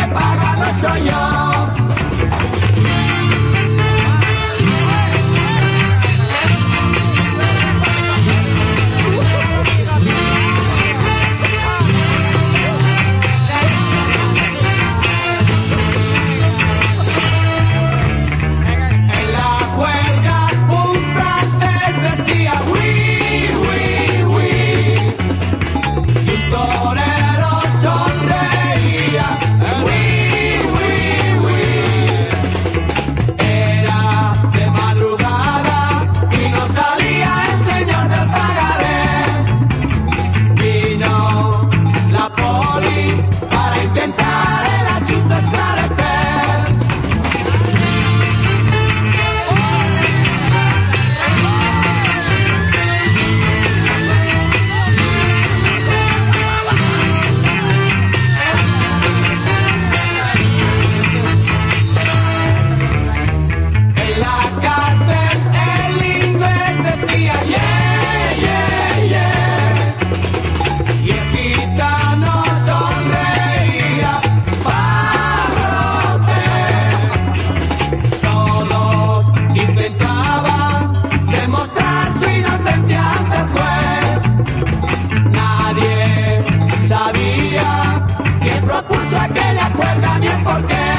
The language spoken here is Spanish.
que pagano soy yo. Nadie sabía que propuso aquella cuerda ni el porqué.